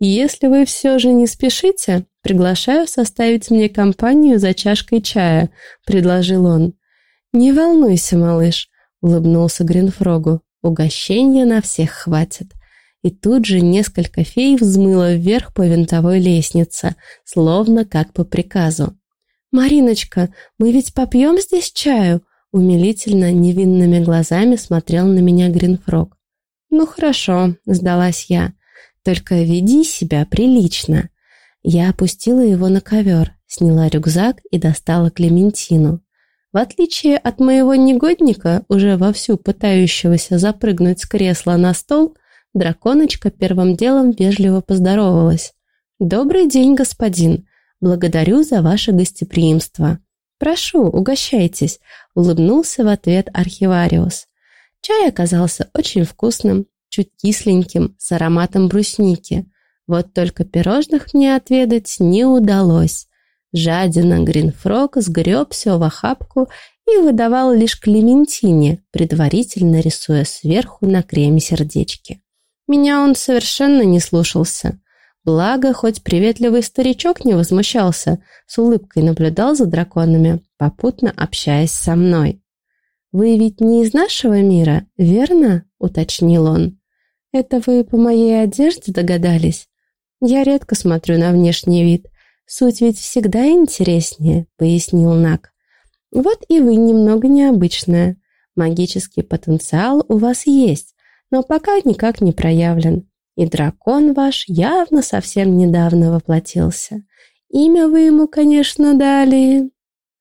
«Если вы все же не спешите, приглашаю составить мне компанию за чашкой чая», — предложил он. «Не волнуйся, малыш», — улыбнулся Гринфрогу. «Угощения на всех хватит и тут же несколько фей взмыло вверх по винтовой лестнице, словно как по приказу. «Мариночка, мы ведь попьем здесь чаю?» Умилительно, невинными глазами смотрел на меня Гринфрог. «Ну хорошо», — сдалась я, — «только веди себя прилично». Я опустила его на ковер, сняла рюкзак и достала Клементину. В отличие от моего негодника, уже вовсю пытающегося запрыгнуть с кресла на стол, Драконочка первым делом вежливо поздоровалась. «Добрый день, господин. Благодарю за ваше гостеприимство. Прошу, угощайтесь», — улыбнулся в ответ архивариус. Чай оказался очень вкусным, чуть кисленьким, с ароматом брусники. Вот только пирожных мне отведать не удалось. Жадина Гринфрог сгреб все в охапку и выдавал лишь Клементине, предварительно рисуя сверху на креме сердечки. Меня он совершенно не слушался. Благо, хоть приветливый старичок не возмущался, с улыбкой наблюдал за драконами, попутно общаясь со мной. «Вы ведь не из нашего мира, верно?» — уточнил он. «Это вы по моей одежде догадались? Я редко смотрю на внешний вид. Суть ведь всегда интереснее», — пояснил Нак. «Вот и вы немного необычная. Магический потенциал у вас есть, но пока никак не проявлен. И дракон ваш явно совсем недавно воплотился. Имя вы ему, конечно, дали.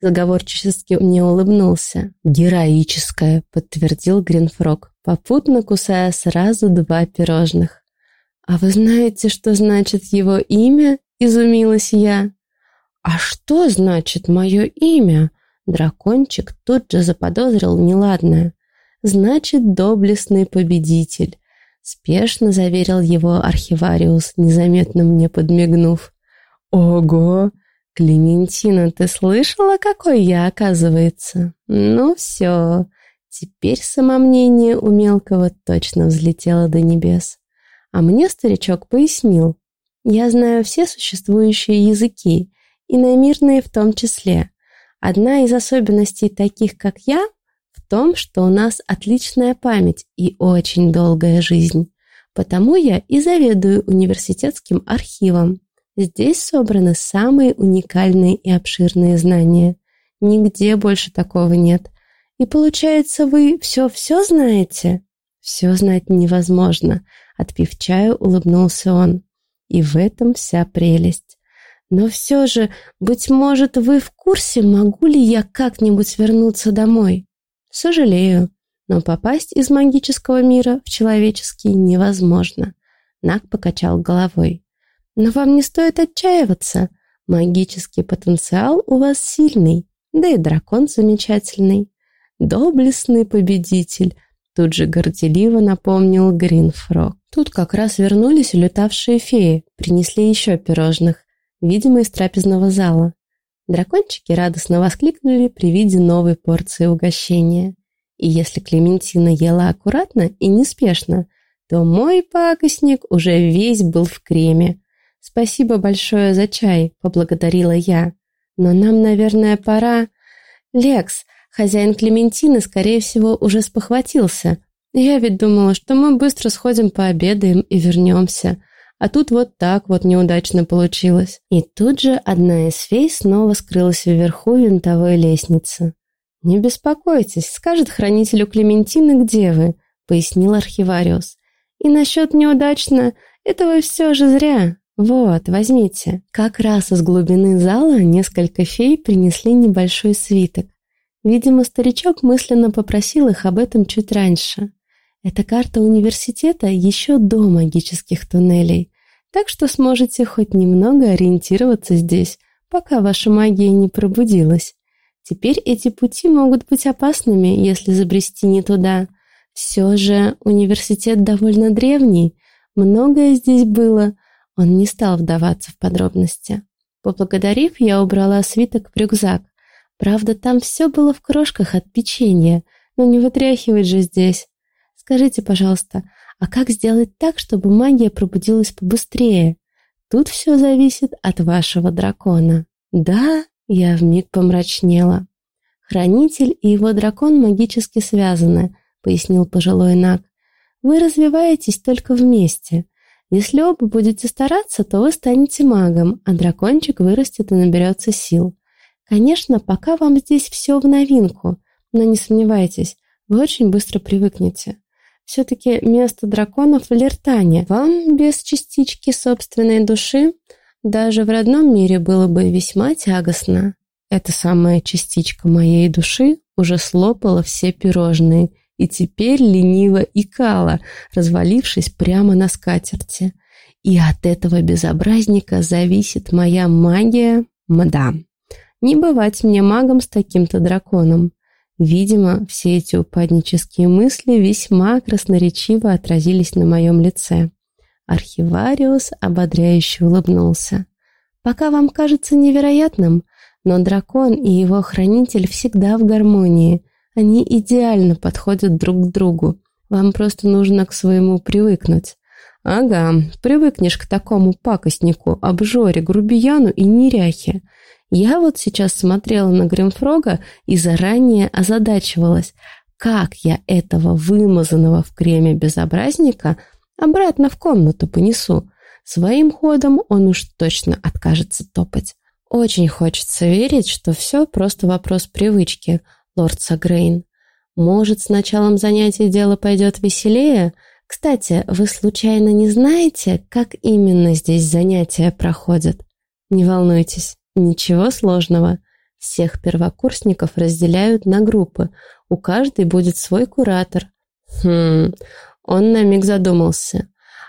Заговорчески мне улыбнулся. «Героическое», — подтвердил Гринфрог, попутно кусая сразу два пирожных. «А вы знаете, что значит его имя?» — изумилась я. «А что значит мое имя?» Дракончик тут же заподозрил неладное. «Значит, доблестный победитель. Спешно заверил его архивариус, незаметно мне подмигнув. «Ого! Клементина, ты слышала, какой я, оказывается? Ну все, теперь самомнение у мелкого точно взлетело до небес. А мне старичок пояснил. Я знаю все существующие языки, и иномирные в том числе. Одна из особенностей таких, как я, том, что у нас отличная память и очень долгая жизнь. Потому я и заведую университетским архивом. Здесь собраны самые уникальные и обширные знания. Нигде больше такого нет. И получается, вы все-все знаете? Все знать невозможно. Отпив чаю, улыбнулся он. И в этом вся прелесть. Но все же, быть может, вы в курсе, могу ли я как-нибудь вернуться домой? Сожалею, но попасть из магического мира в человеческий невозможно. Нак покачал головой. Но вам не стоит отчаиваться. Магический потенциал у вас сильный, да и дракон замечательный. Доблестный победитель, тут же горделиво напомнил Гринфрог. Тут как раз вернулись улетавшие феи, принесли еще пирожных, видимо, из трапезного зала. Дракончики радостно воскликнули при виде новой порции угощения. И если Клементина ела аккуратно и неспешно, то мой пакостник уже весь был в креме. «Спасибо большое за чай», — поблагодарила я. «Но нам, наверное, пора...» «Лекс, хозяин Клементины, скорее всего, уже спохватился. Я ведь думала, что мы быстро сходим пообедаем и вернемся. А тут вот так вот неудачно получилось. И тут же одна из фей снова скрылась вверху винтовой лестницы. «Не беспокойтесь, скажет хранителю Клементины, где вы», — пояснил архивариус. «И насчет неудачно, этого все же зря. Вот, возьмите». Как раз из глубины зала несколько фей принесли небольшой свиток. Видимо, старичок мысленно попросил их об этом чуть раньше. Это карта университета еще до магических туннелей так что сможете хоть немного ориентироваться здесь, пока ваша магия не пробудилась. Теперь эти пути могут быть опасными, если забрести не туда. Все же университет довольно древний, многое здесь было. Он не стал вдаваться в подробности. Поблагодарив, я убрала свиток в рюкзак. Правда, там все было в крошках от печенья, но не вытряхивать же здесь. Скажите, пожалуйста, а как сделать так, чтобы магия пробудилась побыстрее? Тут все зависит от вашего дракона. Да, я вмиг помрачнела. Хранитель и его дракон магически связаны, пояснил пожилой Наг. Вы развиваетесь только вместе. Если оба будете стараться, то вы станете магом, а дракончик вырастет и наберется сил. Конечно, пока вам здесь все в новинку, но не сомневайтесь, вы очень быстро привыкнете. Все-таки место драконов в Лертане. Вам без частички собственной души даже в родном мире было бы весьма тягостно. Эта самая частичка моей души уже слопала все пирожные и теперь лениво икала, развалившись прямо на скатерти. И от этого безобразника зависит моя магия, мадам. Не бывать мне магом с таким-то драконом. Видимо, все эти упаднические мысли весьма красноречиво отразились на моем лице. Архивариус ободряюще улыбнулся. «Пока вам кажется невероятным, но дракон и его хранитель всегда в гармонии. Они идеально подходят друг к другу. Вам просто нужно к своему привыкнуть. Ага, привыкнешь к такому пакостнику, обжоре, грубияну и неряхе. Я вот сейчас смотрела на Гримфрога и заранее озадачивалась, как я этого вымазанного в креме безобразника обратно в комнату понесу. Своим ходом он уж точно откажется топать. Очень хочется верить, что все просто вопрос привычки, лорд Сагрейн. Может, с началом занятий дело пойдет веселее? Кстати, вы случайно не знаете, как именно здесь занятия проходят? Не волнуйтесь, ничего сложного. Всех первокурсников разделяют на группы. У каждой будет свой куратор. Хм, он на миг задумался.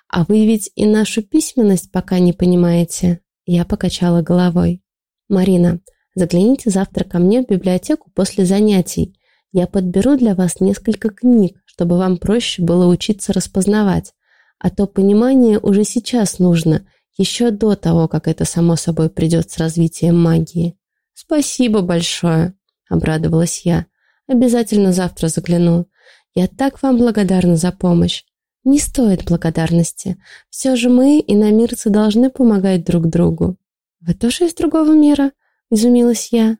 А вы ведь и нашу письменность пока не понимаете. Я покачала головой. Марина, загляните завтра ко мне в библиотеку после занятий. Я подберу для вас несколько книг, чтобы вам проще было учиться распознавать. А то понимание уже сейчас нужно, еще до того, как это само собой придет с развитием магии. «Спасибо большое», — обрадовалась я. «Обязательно завтра загляну. Я так вам благодарна за помощь. Не стоит благодарности. Все же мы, иномирцы, должны помогать друг другу». «Вы тоже из другого мира?» — изумилась я.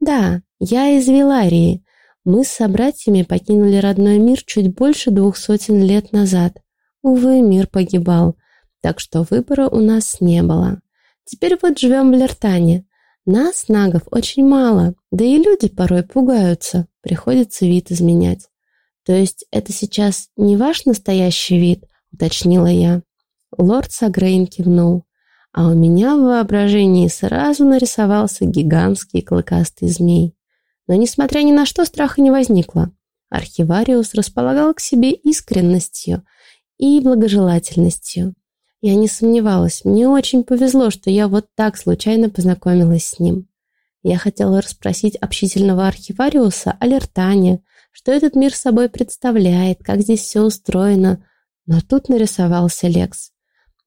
«Да, я из Виларии. Мы с собратьями покинули родной мир чуть больше двух сотен лет назад. Увы, мир погибал, так что выбора у нас не было. Теперь вот живем в Лертане. Нас, нагов, очень мало, да и люди порой пугаются, приходится вид изменять. То есть это сейчас не ваш настоящий вид, уточнила я. Лорд Сагрейн кивнул, а у меня в воображении сразу нарисовался гигантский клыкастый змей. Но, несмотря ни на что, страха не возникло. Архивариус располагал к себе искренностью и благожелательностью. Я не сомневалась, мне очень повезло, что я вот так случайно познакомилась с ним. Я хотела расспросить общительного архивариуса о Лертане, что этот мир собой представляет, как здесь все устроено, но тут нарисовался Лекс.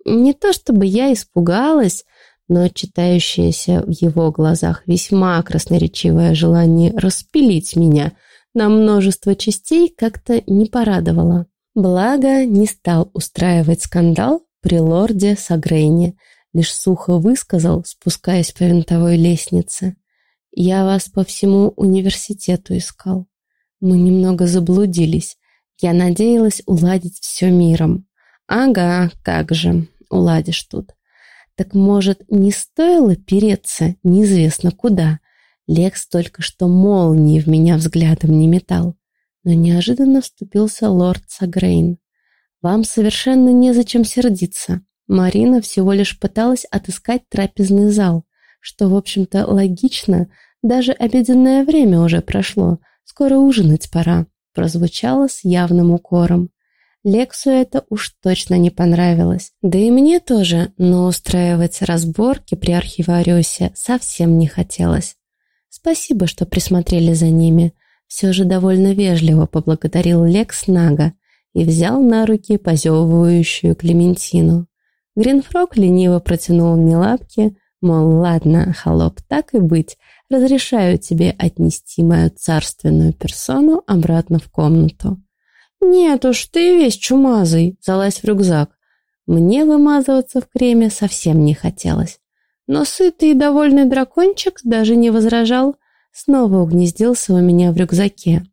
Не то чтобы я испугалась, но читающееся в его глазах весьма красноречивое желание распилить меня на множество частей как-то не порадовало. Благо, не стал устраивать скандал при лорде Сагрейне, лишь сухо высказал, спускаясь по винтовой лестнице. «Я вас по всему университету искал. Мы немного заблудились. Я надеялась уладить все миром. Ага, как же, уладишь тут. Так может, не стоило переться неизвестно куда? Лекс только что молнии в меня взглядом не метал. Но неожиданно вступился лорд Сагрейн. «Вам совершенно незачем сердиться. Марина всего лишь пыталась отыскать трапезный зал, что, в общем-то, логично, даже обеденное время уже прошло, скоро ужинать пора», прозвучало с явным укором. Лексу это уж точно не понравилось. Да и мне тоже, но устраивать разборки при архивариусе совсем не хотелось. Спасибо, что присмотрели за ними. Все же довольно вежливо поблагодарил Лекс Нага и взял на руки позевывающую Клементину. Гринфрог лениво протянул мне лапки, мол, ладно, холоп, так и быть, разрешаю тебе отнести мою царственную персону обратно в комнату. «Нет уж, ты весь чумазый», — залазь в рюкзак. Мне вымазываться в креме совсем не хотелось. Но сытый и довольный дракончик даже не возражал, снова угнездился у меня в рюкзаке.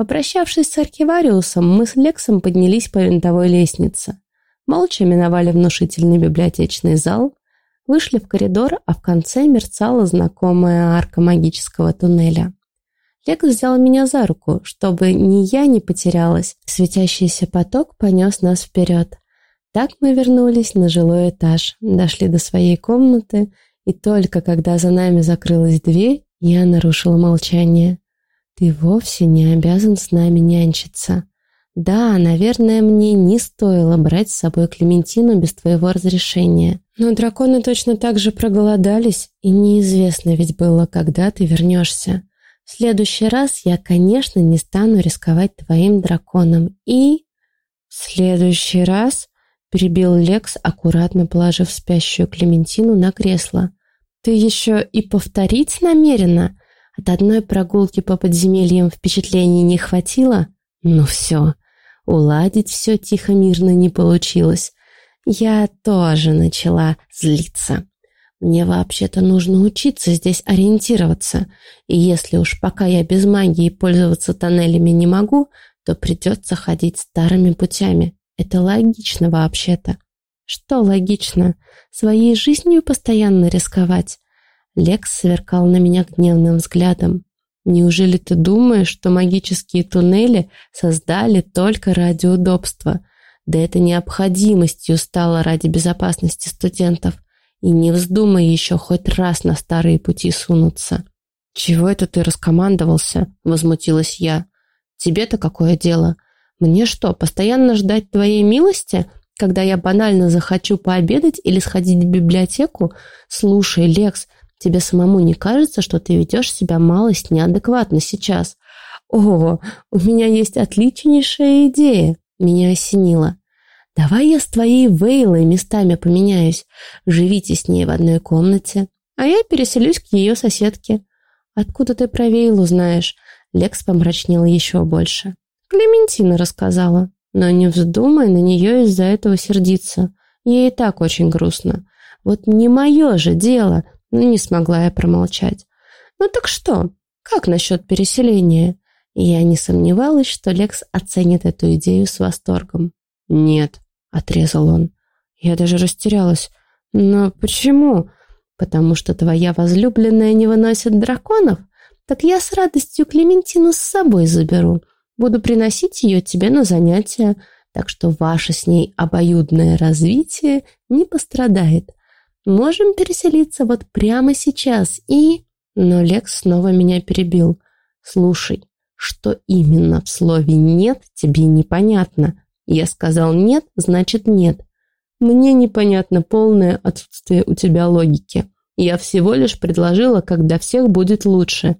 Попрощавшись с архивариусом, мы с Лексом поднялись по винтовой лестнице. Молча миновали внушительный библиотечный зал, вышли в коридор, а в конце мерцала знакомая арка магического туннеля. Лекс взял меня за руку, чтобы ни я не потерялась. Светящийся поток понес нас вперед. Так мы вернулись на жилой этаж, дошли до своей комнаты, и только когда за нами закрылась дверь, я нарушила молчание. «Ты вовсе не обязан с нами нянчиться. Да, наверное, мне не стоило брать с собой Клементину без твоего разрешения. Но драконы точно так же проголодались, и неизвестно ведь было, когда ты вернешься. В следующий раз я, конечно, не стану рисковать твоим драконом. И... В следующий раз, перебил Лекс, аккуратно положив спящую Клементину на кресло. Ты еще и повторить намерена? От одной прогулки по подземельям впечатлений не хватило? Ну все, уладить все тихо-мирно не получилось. Я тоже начала злиться. Мне вообще-то нужно учиться здесь ориентироваться, и если уж пока я без магии пользоваться тоннелями не могу, то придется ходить старыми путями. Это логично вообще-то. Что логично? Своей жизнью постоянно рисковать? Лекс сверкал на меня гневным взглядом. Неужели ты думаешь, что магические туннели создали только ради удобства? Да это необходимостью стало ради безопасности студентов. И не вздумай еще хоть раз на старые пути сунуться. «Чего это ты раскомандовался?» — возмутилась я. «Тебе-то какое дело? Мне что, постоянно ждать твоей милости, когда я банально захочу пообедать или сходить в библиотеку? Слушай, Лекс, тебе самому не кажется, что ты ведешь себя малость неадекватно сейчас? О, у меня есть отличнейшая идея!» Меня осенило. Давай я с твоей Вейлой местами поменяюсь. Живите с ней в одной комнате, а я переселюсь к ее соседке. Откуда ты про Вейлу знаешь? Лекс помрачнел еще больше. Клементина рассказала. Но не вздумай на нее из-за этого сердиться. Ей и так очень грустно. Вот не мое же дело. Ну, не смогла я промолчать. Ну так что? Как насчет переселения? я не сомневалась, что Лекс оценит эту идею с восторгом. «Нет», — отрезал он. Я даже растерялась. «Но почему?» «Потому что твоя возлюбленная не выносит драконов? Так я с радостью Клементину с собой заберу. Буду приносить ее тебе на занятия, так что ваше с ней обоюдное развитие не пострадает. Можем переселиться вот прямо сейчас и...» Но Лекс снова меня перебил. «Слушай, что именно в слове «нет» тебе непонятно. Я сказал «нет», значит «нет». Мне непонятно полное отсутствие у тебя логики. Я всего лишь предложила, как для всех будет лучше.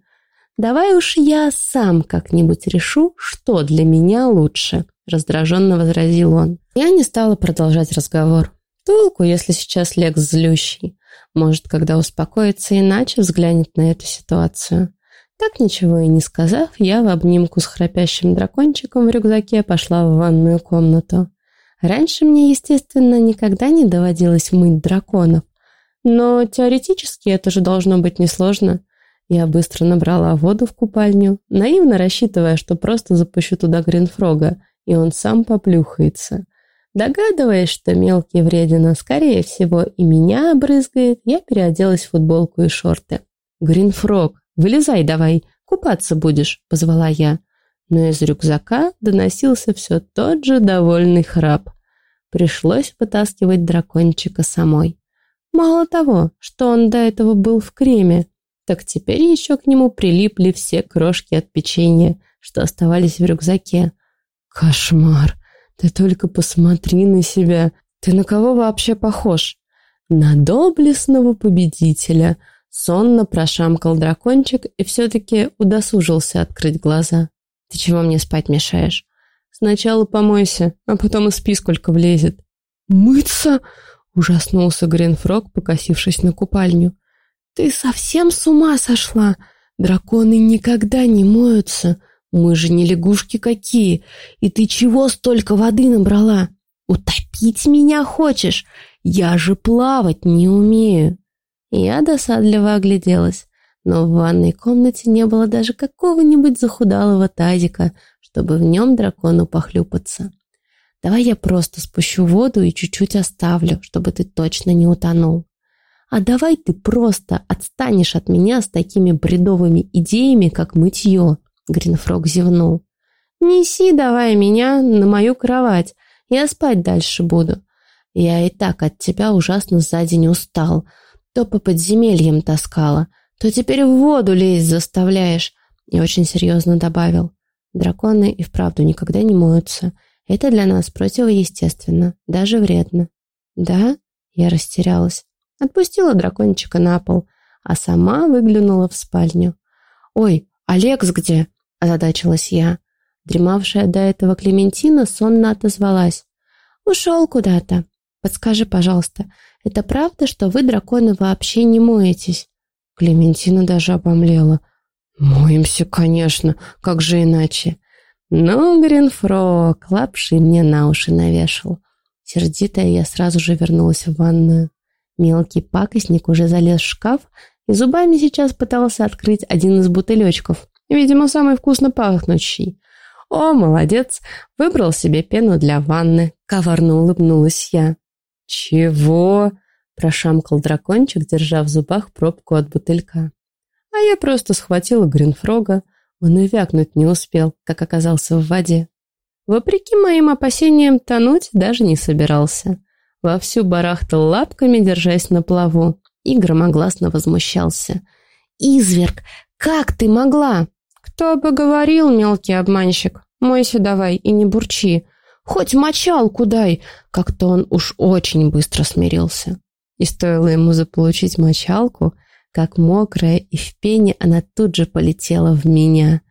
Давай уж я сам как-нибудь решу, что для меня лучше, раздраженно возразил он. Я не стала продолжать разговор. Толку, если сейчас Лекс злющий. Может, когда успокоится, иначе взглянет на эту ситуацию. Так ничего и не сказав, я в обнимку с храпящим дракончиком в рюкзаке пошла в ванную комнату. Раньше мне, естественно, никогда не доводилось мыть драконов. Но теоретически это же должно быть несложно. Я быстро набрала воду в купальню, наивно рассчитывая, что просто запущу туда Гринфрога, и он сам поплюхается. Догадываясь, что мелкий вредина, скорее всего, и меня обрызгает, я переоделась в футболку и шорты. Гринфрог, «Вылезай давай, купаться будешь», — позвала я. Но из рюкзака доносился все тот же довольный храп. Пришлось вытаскивать дракончика самой. Мало того, что он до этого был в креме, так теперь еще к нему прилипли все крошки от печенья, что оставались в рюкзаке. Кошмар! Ты только посмотри на себя. Ты на кого вообще похож? На доблестного победителя — Сонно прошамкал дракончик и все-таки удосужился открыть глаза. «Ты чего мне спать мешаешь?» «Сначала помойся, а потом и спи, сколько влезет». «Мыться?» — ужаснулся Гринфрог, покосившись на купальню. «Ты совсем с ума сошла? Драконы никогда не моются. Мы же не лягушки какие. И ты чего столько воды набрала? Утопить меня хочешь? Я же плавать не умею». Я досадливо огляделась, но в ванной комнате не было даже какого-нибудь захудалого тазика, чтобы в нем дракону похлюпаться. Давай я просто спущу воду и чуть-чуть оставлю, чтобы ты точно не утонул. А давай ты просто отстанешь от меня с такими бредовыми идеями, как мытье, Гринфрог зевнул. Неси давай меня на мою кровать, я спать дальше буду. Я и так от тебя ужасно за день устал, то по подземельям таскала, то теперь в воду лезть заставляешь. И очень серьезно добавил. Драконы и вправду никогда не моются. Это для нас противоестественно, даже вредно. Да? Я растерялась. Отпустила дракончика на пол, а сама выглянула в спальню. «Ой, Алекс где?» – озадачилась я. Дремавшая до этого Клементина сонно отозвалась. «Ушел куда-то. Подскажи, пожалуйста, это правда, что вы, драконы, вообще не моетесь?» Клементина даже обомлела. «Моемся, конечно, как же иначе?» «Ну, Гринфрок, лапши мне на уши навешал. Сердитая, я сразу же вернулась в ванную. Мелкий пакостник уже залез в шкаф и зубами сейчас пытался открыть один из бутылечков, видимо, самый вкусно пахнущий. «О, молодец! Выбрал себе пену для ванны!» — коварно улыбнулась я. «Чего?» — прошамкал дракончик, держа в зубах пробку от бутылька. А я просто схватила Гринфрога, он и вякнуть не успел, как оказался в воде. Вопреки моим опасениям, тонуть даже не собирался. Вовсю барахтал лапками, держась на плаву, и громогласно возмущался. «Изверг, как ты могла?» «Кто бы говорил, мелкий обманщик? Мойся давай и не бурчи. Хоть мочалку дай!» Как-то он уж очень быстро смирился. И стоило ему заполучить мочалку, как мокрая и в пене она тут же полетела в меня.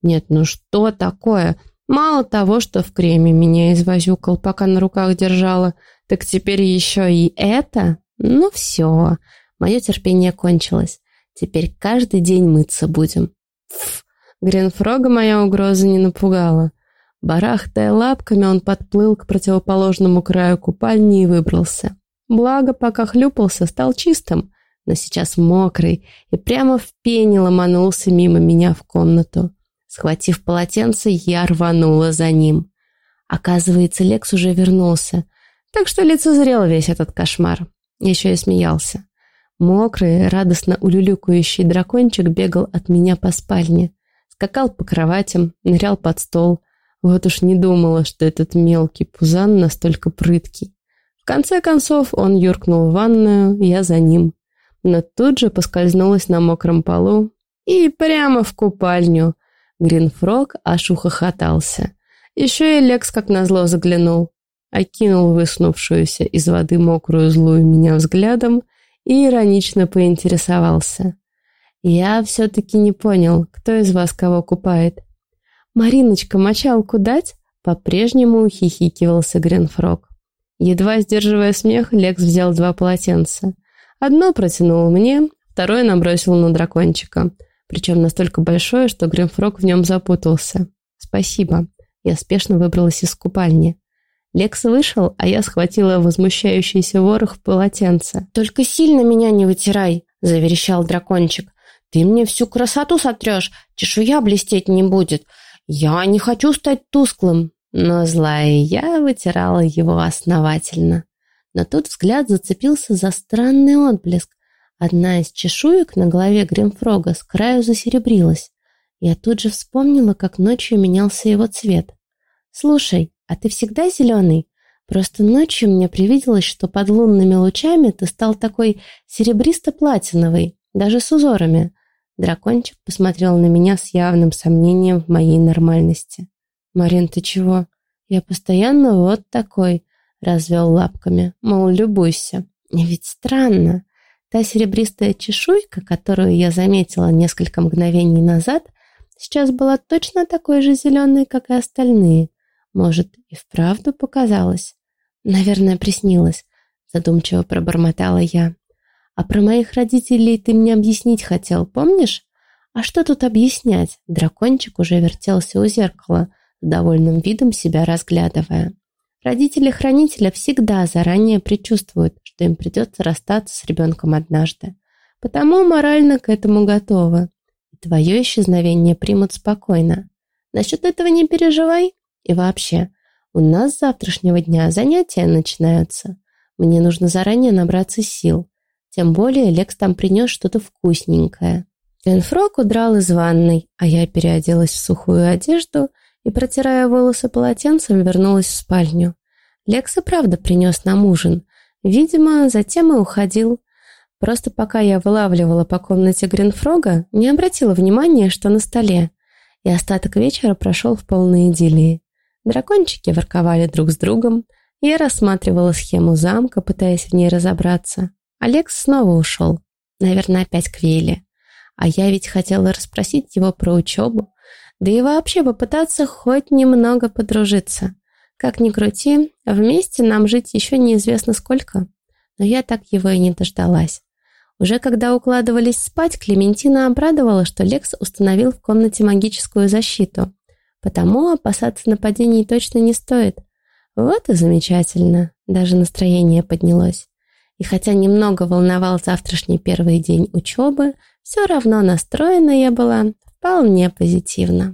Нет, ну что такое? Мало того, что в креме меня извозюкал, пока на руках держала, так теперь еще и это? Ну все, мое терпение кончилось. Теперь каждый день мыться будем. Фу, Гринфрога моя угроза не напугала. Барахтая лапками, он подплыл к противоположному краю купальни и выбрался. Благо, пока хлюпался, стал чистым, но сейчас мокрый и прямо в пене ломанулся мимо меня в комнату. Схватив полотенце, я рванула за ним. Оказывается, Лекс уже вернулся, так что лицезрел весь этот кошмар. Еще и смеялся. Мокрый, радостно улюлюкающий дракончик бегал от меня по спальне. Скакал по кроватям, нырял под стол. Вот уж не думала, что этот мелкий пузан настолько прыткий. В конце концов он юркнул в ванную, я за ним. Но тут же поскользнулась на мокром полу и прямо в купальню. Гринфрог аж ухохотался. Еще и Лекс как назло заглянул окинул высунувшуюся из воды мокрую злую меня взглядом и иронично поинтересовался. «Я все-таки не понял, кто из вас кого купает?» «Мариночка, мочалку дать?» По-прежнему хихикивался Гринфрог. Едва сдерживая смех, Лекс взял два полотенца. Одно протянул мне, второе набросил на дракончика. Причем настолько большое, что Гринфрог в нем запутался. «Спасибо». Я спешно выбралась из купальни. Лекс вышел, а я схватила возмущающийся ворох полотенца. «Только сильно меня не вытирай!» – заверещал дракончик. «Ты мне всю красоту сотрешь, чешуя блестеть не будет. Я не хочу стать тусклым!» Но злая я вытирала его основательно. Но тут взгляд зацепился за странный отблеск. Одна из чешуек на голове Гримфрога с краю засеребрилась. Я тут же вспомнила, как ночью менялся его цвет. «Слушай, «А ты всегда зеленый? Просто ночью мне привиделось, что под лунными лучами ты стал такой серебристо-платиновый, даже с узорами». Дракончик посмотрел на меня с явным сомнением в моей нормальности. «Марин, ты чего? Я постоянно вот такой», — развел лапками, мол, любуйся. И ведь странно. Та серебристая чешуйка, которую я заметила несколько мгновений назад, сейчас была точно такой же зеленой, как и остальные. Может, и вправду показалось? Наверное, приснилось, задумчиво пробормотала я. А про моих родителей ты мне объяснить хотел, помнишь? А что тут объяснять? Дракончик уже вертелся у зеркала, с довольным видом себя разглядывая. Родители хранителя всегда заранее предчувствуют, что им придется расстаться с ребенком однажды. Потому морально к этому готовы. И твое исчезновение примут спокойно. Насчет этого не переживай. И вообще, у нас с завтрашнего дня занятия начинаются. Мне нужно заранее набраться сил. Тем более Лекс там принес что-то вкусненькое. Тенфрок удрал из ванной, а я переоделась в сухую одежду и, протирая волосы полотенцем, вернулась в спальню. Лекс и правда принес нам ужин. Видимо, затем и уходил. Просто пока я вылавливала по комнате Гринфрога, не обратила внимания, что на столе. И остаток вечера прошел в полной идиллии. Дракончики ворковали друг с другом. Я рассматривала схему замка, пытаясь в ней разобраться. Алекс снова ушел. Наверное, опять к Вейле. А я ведь хотела расспросить его про учебу. Да и вообще попытаться хоть немного подружиться. Как ни крути, вместе нам жить еще неизвестно сколько. Но я так его и не дождалась. Уже когда укладывались спать, Клементина обрадовала, что Лекс установил в комнате магическую защиту. Потому опасаться нападений точно не стоит. Вот и замечательно. даже настроение поднялось. И хотя немного волновал завтрашний первый день учебы, все равно настроена я была вполне позитивно.